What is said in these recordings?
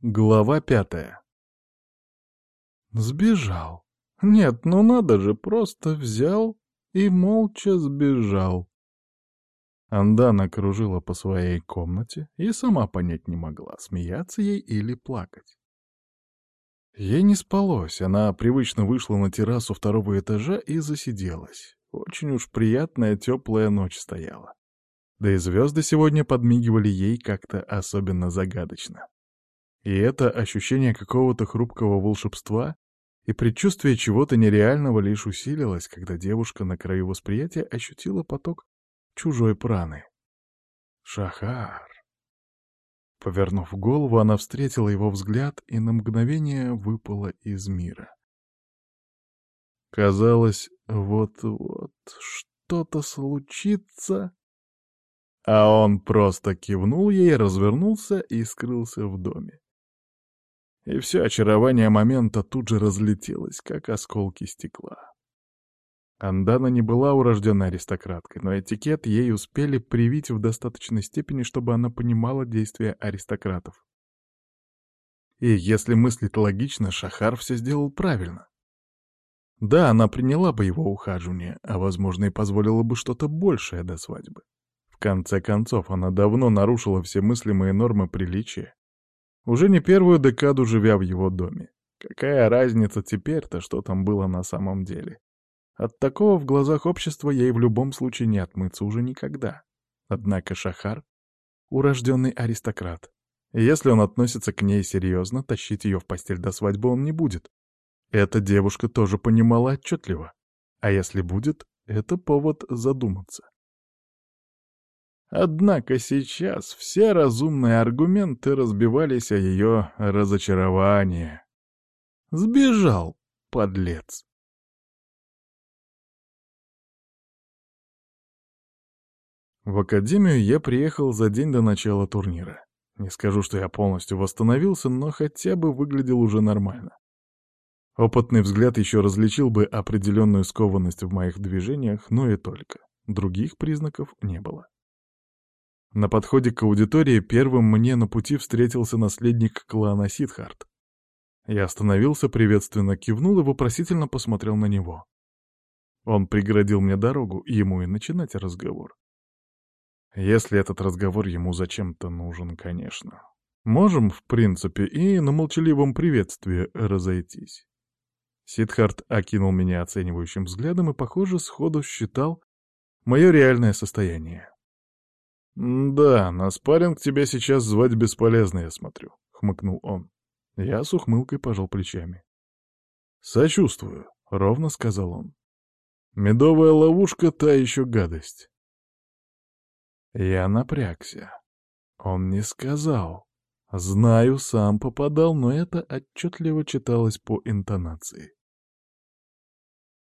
Глава пятая. Сбежал. Нет, ну надо же, просто взял и молча сбежал. Андана кружила по своей комнате и сама понять не могла, смеяться ей или плакать. Ей не спалось, она привычно вышла на террасу второго этажа и засиделась. Очень уж приятная теплая ночь стояла. Да и звезды сегодня подмигивали ей как-то особенно загадочно. И это ощущение какого-то хрупкого волшебства и предчувствие чего-то нереального лишь усилилось, когда девушка на краю восприятия ощутила поток чужой праны. Шахар. Повернув голову, она встретила его взгляд и на мгновение выпала из мира. Казалось, вот-вот что-то случится, а он просто кивнул ей, развернулся и скрылся в доме и все очарование момента тут же разлетелось, как осколки стекла. Андана не была урожденной аристократкой, но этикет ей успели привить в достаточной степени, чтобы она понимала действия аристократов. И если мыслить логично, Шахар все сделал правильно. Да, она приняла бы его ухаживание, а, возможно, и позволила бы что-то большее до свадьбы. В конце концов, она давно нарушила все мыслимые нормы приличия уже не первую декаду живя в его доме. Какая разница теперь-то, что там было на самом деле? От такого в глазах общества ей в любом случае не отмыться уже никогда. Однако Шахар — урожденный аристократ. И если он относится к ней серьезно, тащить ее в постель до свадьбы он не будет. Эта девушка тоже понимала отчетливо. А если будет, это повод задуматься. Однако сейчас все разумные аргументы разбивались о ее разочарование. Сбежал, подлец. В академию я приехал за день до начала турнира. Не скажу, что я полностью восстановился, но хотя бы выглядел уже нормально. Опытный взгляд еще различил бы определенную скованность в моих движениях, но и только. Других признаков не было. На подходе к аудитории первым мне на пути встретился наследник клана Сидхарт. Я остановился, приветственно кивнул и вопросительно посмотрел на него. Он преградил мне дорогу, ему и начинать разговор. Если этот разговор ему зачем-то нужен, конечно. Можем, в принципе, и на молчаливом приветствии разойтись. Сидхарт окинул меня оценивающим взглядом и, похоже, сходу считал мое реальное состояние. «Да, на спарринг тебя сейчас звать бесполезно, я смотрю», — хмыкнул он. Я с ухмылкой пожал плечами. «Сочувствую», — ровно сказал он. «Медовая ловушка — та еще гадость». Я напрягся. Он не сказал. Знаю, сам попадал, но это отчетливо читалось по интонации.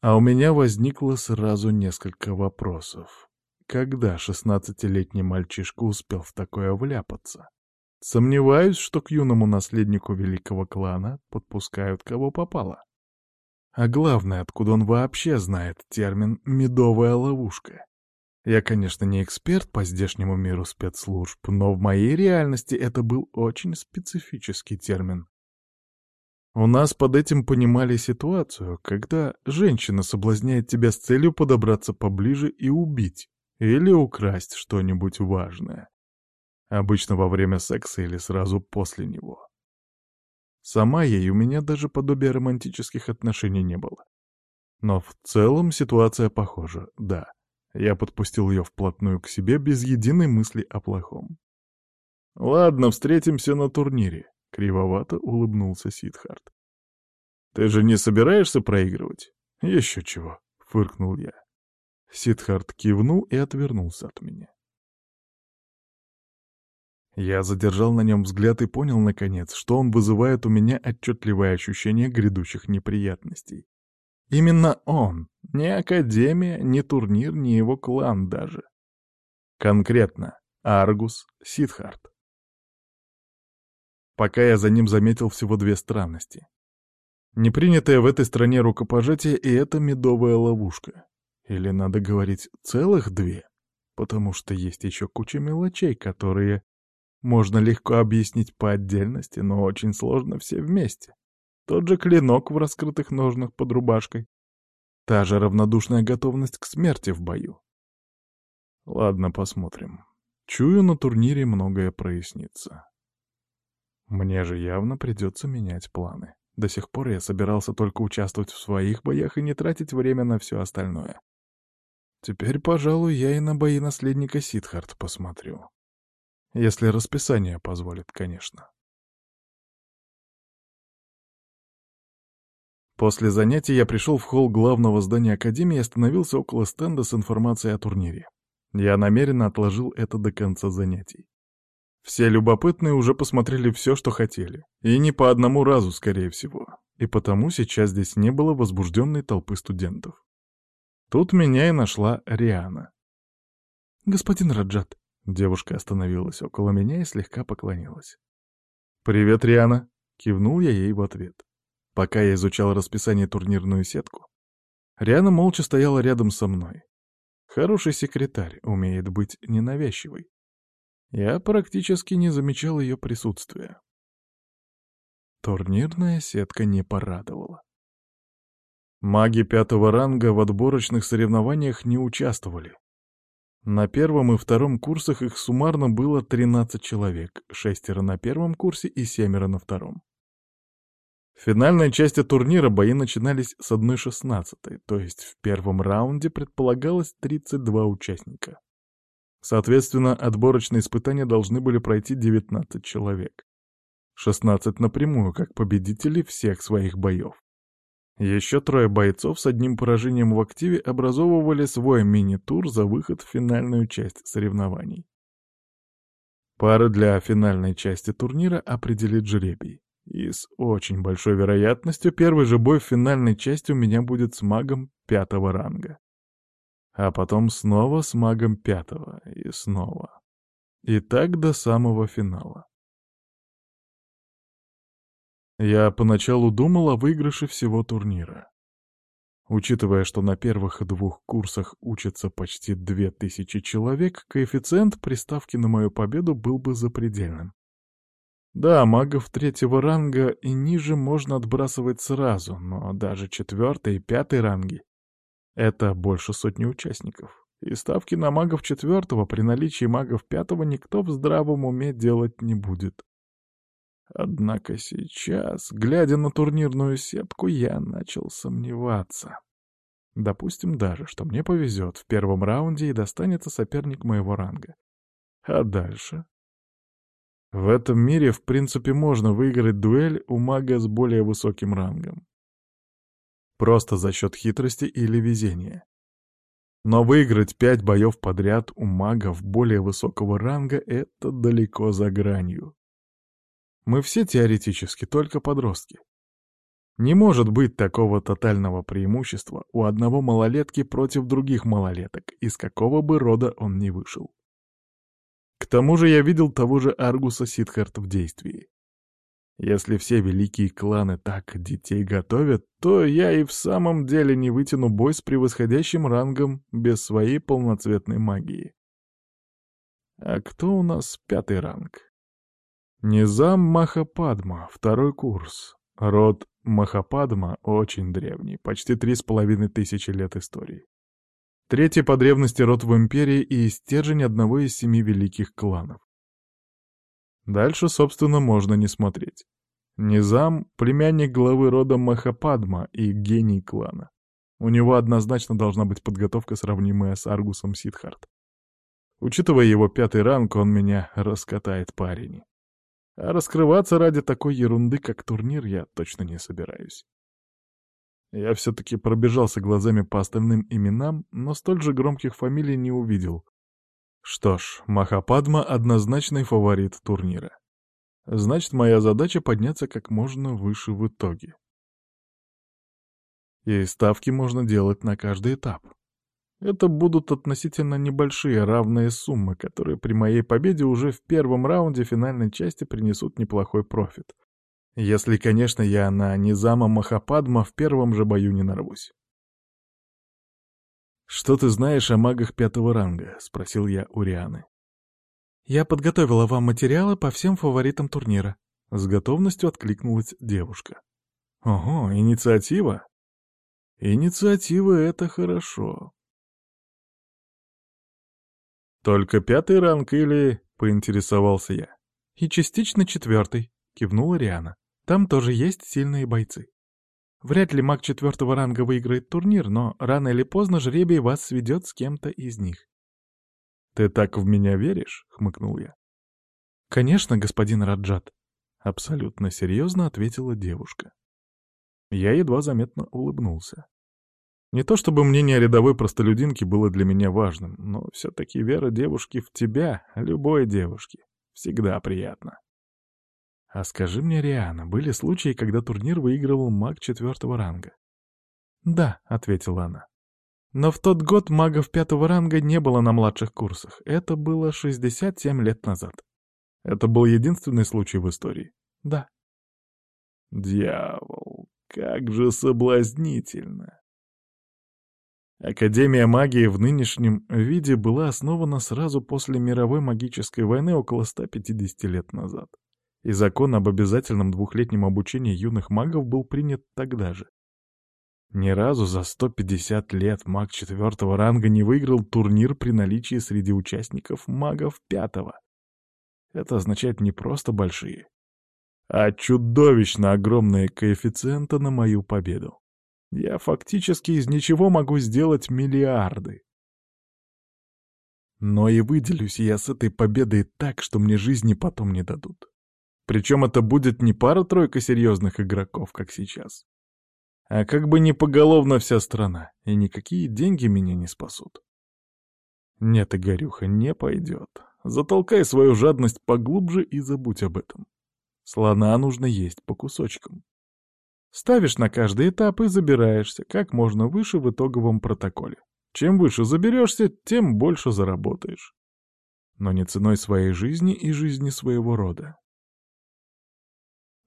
А у меня возникло сразу несколько вопросов. Когда шестнадцатилетний мальчишка успел в такое вляпаться? Сомневаюсь, что к юному наследнику великого клана подпускают кого попало. А главное, откуда он вообще знает термин «медовая ловушка». Я, конечно, не эксперт по здешнему миру спецслужб, но в моей реальности это был очень специфический термин. У нас под этим понимали ситуацию, когда женщина соблазняет тебя с целью подобраться поближе и убить. Или украсть что-нибудь важное. Обычно во время секса или сразу после него. Сама ей у меня даже подобия романтических отношений не было. Но в целом ситуация похожа, да. Я подпустил ее вплотную к себе без единой мысли о плохом. «Ладно, встретимся на турнире», — кривовато улыбнулся Сидхарт. «Ты же не собираешься проигрывать?» «Еще чего», — фыркнул я. Сидхарт кивнул и отвернулся от меня. Я задержал на нем взгляд и понял, наконец, что он вызывает у меня отчетливое ощущение грядущих неприятностей. Именно он, не Академия, не турнир, не его клан даже. Конкретно, Аргус Сидхарт. Пока я за ним заметил всего две странности. Непринятое в этой стране рукопожатие и эта медовая ловушка. Или надо говорить целых две? Потому что есть еще куча мелочей, которые можно легко объяснить по отдельности, но очень сложно все вместе. Тот же клинок в раскрытых ножнах под рубашкой. Та же равнодушная готовность к смерти в бою. Ладно, посмотрим. Чую, на турнире многое прояснится. Мне же явно придется менять планы. До сих пор я собирался только участвовать в своих боях и не тратить время на все остальное. Теперь, пожалуй, я и на бои наследника Сидхарт посмотрю. Если расписание позволит, конечно. После занятий я пришел в холл главного здания Академии и остановился около стенда с информацией о турнире. Я намеренно отложил это до конца занятий. Все любопытные уже посмотрели все, что хотели. И не по одному разу, скорее всего. И потому сейчас здесь не было возбужденной толпы студентов. Тут меня и нашла Риана. «Господин Раджат», — девушка остановилась около меня и слегка поклонилась. «Привет, Риана», — кивнул я ей в ответ. Пока я изучал расписание турнирную сетку, Риана молча стояла рядом со мной. Хороший секретарь, умеет быть ненавязчивой. Я практически не замечал ее присутствия. Турнирная сетка не порадовала. Маги пятого ранга в отборочных соревнованиях не участвовали. На первом и втором курсах их суммарно было 13 человек, шестеро на первом курсе и семеро на втором. В финальной части турнира бои начинались с 1-16, то есть в первом раунде предполагалось 32 участника. Соответственно, отборочные испытания должны были пройти 19 человек. 16 напрямую, как победители всех своих боев. Еще трое бойцов с одним поражением в активе образовывали свой мини-тур за выход в финальную часть соревнований. Пары для финальной части турнира определит жребий. И с очень большой вероятностью первый же бой в финальной части у меня будет с магом пятого ранга а потом снова с магом пятого и снова. И так до самого финала. Я поначалу думал о выигрыше всего турнира. Учитывая, что на первых двух курсах учатся почти две тысячи человек, коэффициент приставки на мою победу был бы запредельным. Да, магов третьего ранга и ниже можно отбрасывать сразу, но даже четвертый и пятый ранги это больше сотни участников. И ставки на магов четвертого при наличии магов пятого никто в здравом уме делать не будет. Однако сейчас, глядя на турнирную сетку, я начал сомневаться. Допустим даже, что мне повезет в первом раунде и достанется соперник моего ранга. А дальше? В этом мире, в принципе, можно выиграть дуэль у мага с более высоким рангом. Просто за счет хитрости или везения. Но выиграть пять боев подряд у магов более высокого ранга — это далеко за гранью. Мы все теоретически только подростки. Не может быть такого тотального преимущества у одного малолетки против других малолеток, из какого бы рода он ни вышел. К тому же я видел того же Аргуса Сидхарт в действии. Если все великие кланы так детей готовят, то я и в самом деле не вытяну бой с превосходящим рангом без своей полноцветной магии. А кто у нас пятый ранг? Низам Махападма, второй курс. Род Махападма очень древний, почти три с половиной тысячи лет истории. Третий по древности род в империи и стержень одного из семи великих кланов. Дальше, собственно, можно не смотреть. Низам — племянник главы рода Махападма и гений клана. У него однозначно должна быть подготовка, сравнимая с Аргусом Сидхарт. Учитывая его пятый ранг, он меня раскатает по арене. А раскрываться ради такой ерунды, как турнир, я точно не собираюсь. Я все-таки пробежался глазами по остальным именам, но столь же громких фамилий не увидел, что ж, Махападма — однозначный фаворит турнира. Значит, моя задача — подняться как можно выше в итоге. И ставки можно делать на каждый этап. Это будут относительно небольшие равные суммы, которые при моей победе уже в первом раунде финальной части принесут неплохой профит. Если, конечно, я на Низама Махападма в первом же бою не нарвусь. «Что ты знаешь о магах пятого ранга?» — спросил я у Рианы. «Я подготовила вам материалы по всем фаворитам турнира», — с готовностью откликнулась девушка. «Ого, инициатива?» «Инициатива — это хорошо». «Только пятый ранг или...» — поинтересовался я. «И частично четвертый», — кивнула Риана. «Там тоже есть сильные бойцы. Вряд ли маг четвертого ранга выиграет турнир, но рано или поздно жребий вас сведет с кем-то из них. «Ты так в меня веришь?» — хмыкнул я. «Конечно, господин Раджат», — абсолютно серьезно ответила девушка. Я едва заметно улыбнулся. Не то чтобы мнение рядовой простолюдинки было для меня важным, но все-таки вера девушки в тебя, любой девушки, всегда приятно. А скажи мне, Риана, были случаи, когда турнир выигрывал маг четвертого ранга? Да, ответила она. Но в тот год магов пятого ранга не было на младших курсах. Это было 67 лет назад. Это был единственный случай в истории? Да. Дьявол, как же соблазнительно. Академия магии в нынешнем виде была основана сразу после мировой магической войны около 150 лет назад. И закон об обязательном двухлетнем обучении юных магов был принят тогда же. Ни разу за 150 лет маг четвертого ранга не выиграл турнир при наличии среди участников магов пятого. Это означает не просто большие, а чудовищно огромные коэффициенты на мою победу. Я фактически из ничего могу сделать миллиарды. Но и выделюсь я с этой победой так, что мне жизни потом не дадут. Причем это будет не пара-тройка серьезных игроков, как сейчас, а как бы не поголовно вся страна, и никакие деньги меня не спасут. Нет, Игорюха, не пойдет. Затолкай свою жадность поглубже и забудь об этом. Слона нужно есть по кусочкам. Ставишь на каждый этап и забираешься как можно выше в итоговом протоколе. Чем выше заберешься, тем больше заработаешь. Но не ценой своей жизни и жизни своего рода.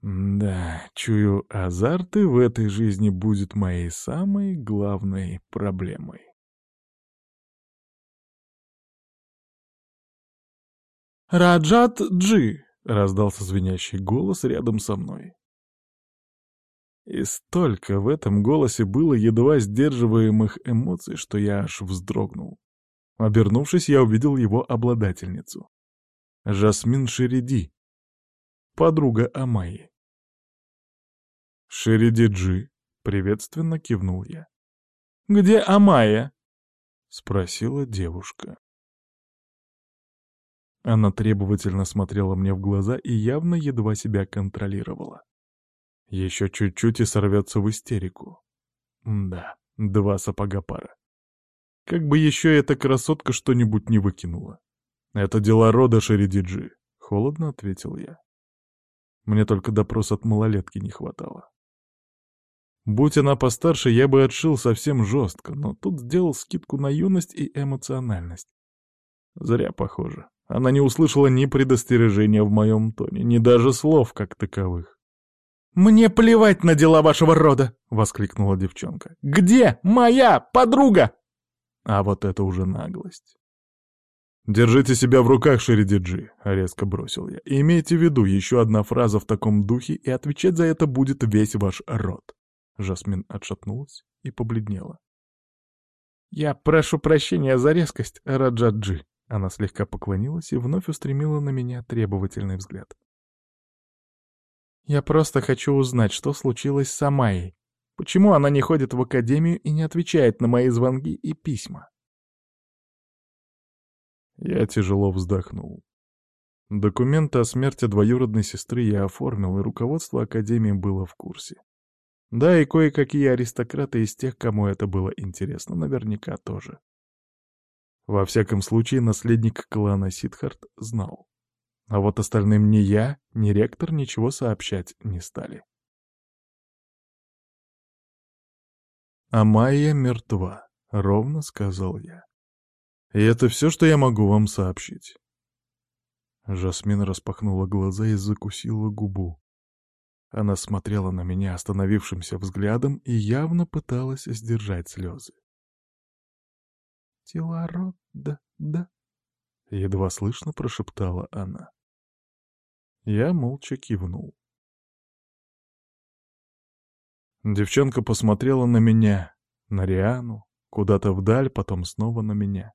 Да, чую, азарт и в этой жизни будет моей самой главной проблемой. «Раджат Джи!» — раздался звенящий голос рядом со мной. И столько в этом голосе было едва сдерживаемых эмоций, что я аж вздрогнул. Обернувшись, я увидел его обладательницу. Жасмин Шериди, подруга Амайи. «Шериди-джи», — приветственно кивнул я. «Где Амайя?» — спросила девушка. Она требовательно смотрела мне в глаза и явно едва себя контролировала. Еще чуть-чуть и сорвется в истерику. Да, два сапога пара. Как бы еще эта красотка что-нибудь не выкинула. Это дела рода Шеридиджи, — холодно ответил я. Мне только допрос от малолетки не хватало. Будь она постарше, я бы отшил совсем жестко, но тут сделал скидку на юность и эмоциональность. Зря, похоже. Она не услышала ни предостережения в моем тоне, ни даже слов как таковых. «Мне плевать на дела вашего рода!» — воскликнула девчонка. «Где моя подруга?» А вот это уже наглость. «Держите себя в руках, Шеридиджи», — резко бросил я. «Имейте в виду, еще одна фраза в таком духе, и отвечать за это будет весь ваш род». Жасмин отшатнулась и побледнела. «Я прошу прощения за резкость, Раджаджи». Она слегка поклонилась и вновь устремила на меня требовательный взгляд. «Я просто хочу узнать, что случилось с Амайей. Почему она не ходит в академию и не отвечает на мои звонки и письма?» Я тяжело вздохнул. Документы о смерти двоюродной сестры я оформил, и руководство Академии было в курсе. Да, и кое-какие аристократы из тех, кому это было интересно, наверняка тоже. Во всяком случае, наследник клана Сидхарт знал. А вот остальным ни я, ни ректор ничего сообщать не стали. «А Майя мертва», — ровно сказал я. И это все, что я могу вам сообщить. Жасмин распахнула глаза и закусила губу. Она смотрела на меня остановившимся взглядом и явно пыталась сдержать слезы. «Телород, да, да», — едва слышно прошептала она. Я молча кивнул. Девчонка посмотрела на меня, на Риану, куда-то вдаль, потом снова на меня.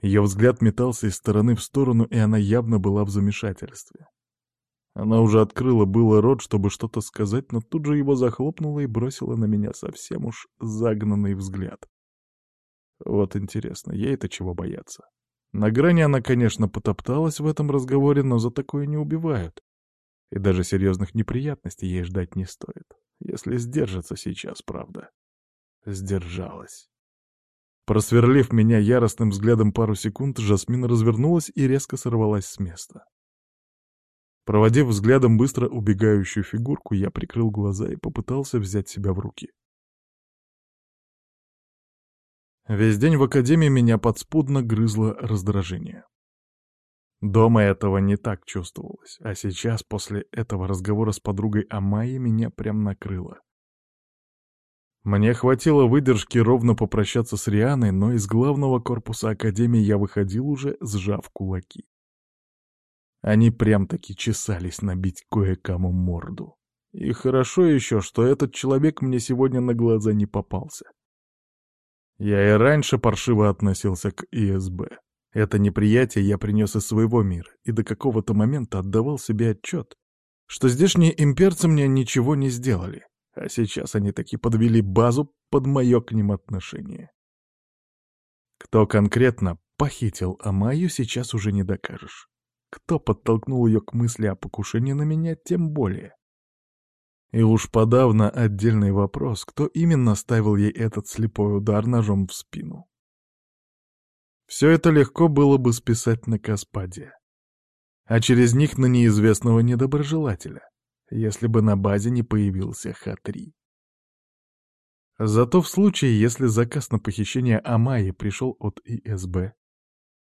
Ее взгляд метался из стороны в сторону, и она явно была в замешательстве. Она уже открыла было рот, чтобы что-то сказать, но тут же его захлопнула и бросила на меня совсем уж загнанный взгляд. Вот интересно, ей-то чего бояться? На грани она, конечно, потопталась в этом разговоре, но за такое не убивают. И даже серьезных неприятностей ей ждать не стоит. Если сдержится сейчас, правда. Сдержалась. Просверлив меня яростным взглядом пару секунд, Жасмин развернулась и резко сорвалась с места. Проводив взглядом быстро убегающую фигурку, я прикрыл глаза и попытался взять себя в руки. Весь день в академии меня подспудно грызло раздражение. Дома этого не так чувствовалось, а сейчас, после этого разговора с подругой о Майе, меня прям накрыло. Мне хватило выдержки ровно попрощаться с Рианой, но из главного корпуса Академии я выходил уже, сжав кулаки. Они прям-таки чесались набить кое-кому морду. И хорошо еще, что этот человек мне сегодня на глаза не попался. Я и раньше паршиво относился к ИСБ. Это неприятие я принес из своего мира, и до какого-то момента отдавал себе отчет, что здешние имперцы мне ничего не сделали, а сейчас они таки подвели базу под мое к ним отношение. Кто конкретно похитил Амаю, сейчас уже не докажешь. Кто подтолкнул ее к мысли о покушении на меня, тем более. И уж подавно отдельный вопрос, кто именно ставил ей этот слепой удар ножом в спину. Все это легко было бы списать на Каспадия. А через них на неизвестного недоброжелателя, если бы на базе не появился Х-3. Зато в случае, если заказ на похищение Амайи пришел от ИСБ,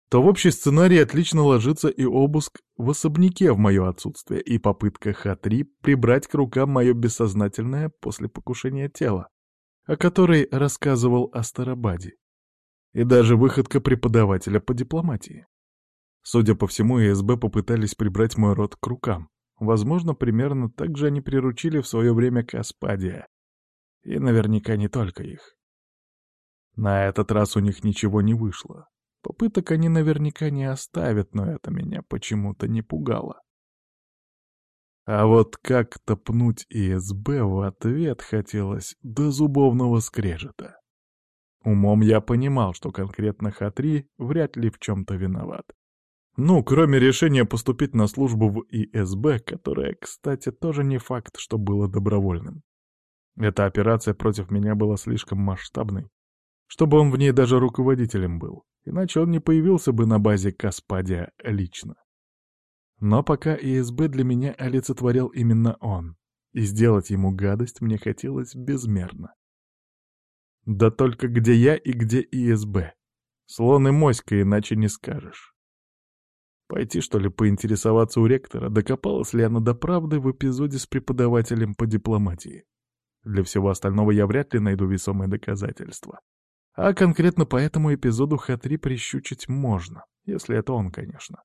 то в общий сценарий отлично ложится и обыск в особняке в мое отсутствие, и попытка Х-3 прибрать к рукам мое бессознательное после покушения тело, о которой рассказывал Астарабаде, и даже выходка преподавателя по дипломатии. Судя по всему, ИСБ попытались прибрать мой род к рукам. Возможно, примерно так же они приручили в свое время Каспадия. И наверняка не только их. На этот раз у них ничего не вышло. Попыток они наверняка не оставят, но это меня почему-то не пугало. А вот как-то пнуть ИСБ в ответ хотелось до зубовного скрежета. Умом я понимал, что конкретно Х-3 вряд ли в чем-то виноват. Ну, кроме решения поступить на службу в ИСБ, которая, кстати, тоже не факт, что было добровольным. Эта операция против меня была слишком масштабной, чтобы он в ней даже руководителем был иначе он не появился бы на базе Каспадия лично. Но пока ИСБ для меня олицетворял именно он, и сделать ему гадость мне хотелось безмерно. Да только где я и где ИСБ? Слон и моська, иначе не скажешь. Пойти, что ли, поинтересоваться у ректора, докопалась ли она до правды в эпизоде с преподавателем по дипломатии. Для всего остального я вряд ли найду весомые доказательства. А конкретно по этому эпизоду Х-3 прищучить можно, если это он, конечно.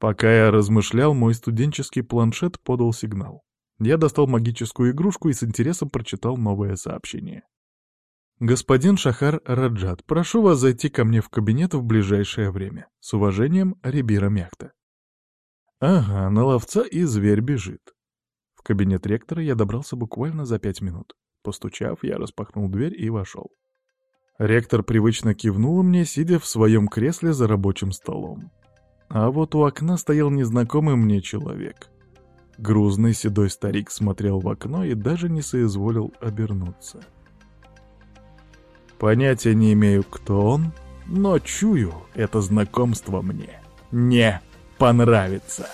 Пока я размышлял, мой студенческий планшет подал сигнал. Я достал магическую игрушку и с интересом прочитал новое сообщение. «Господин Шахар Раджат, прошу вас зайти ко мне в кабинет в ближайшее время. С уважением, Рибира Мяхта». Ага, на ловца и зверь бежит. В кабинет ректора я добрался буквально за пять минут. Постучав, я распахнул дверь и вошел. Ректор привычно кивнул мне, сидя в своем кресле за рабочим столом. А вот у окна стоял незнакомый мне человек. Грузный седой старик смотрел в окно и даже не соизволил обернуться. Понятия не имею, кто он, но чую, это знакомство мне не понравится.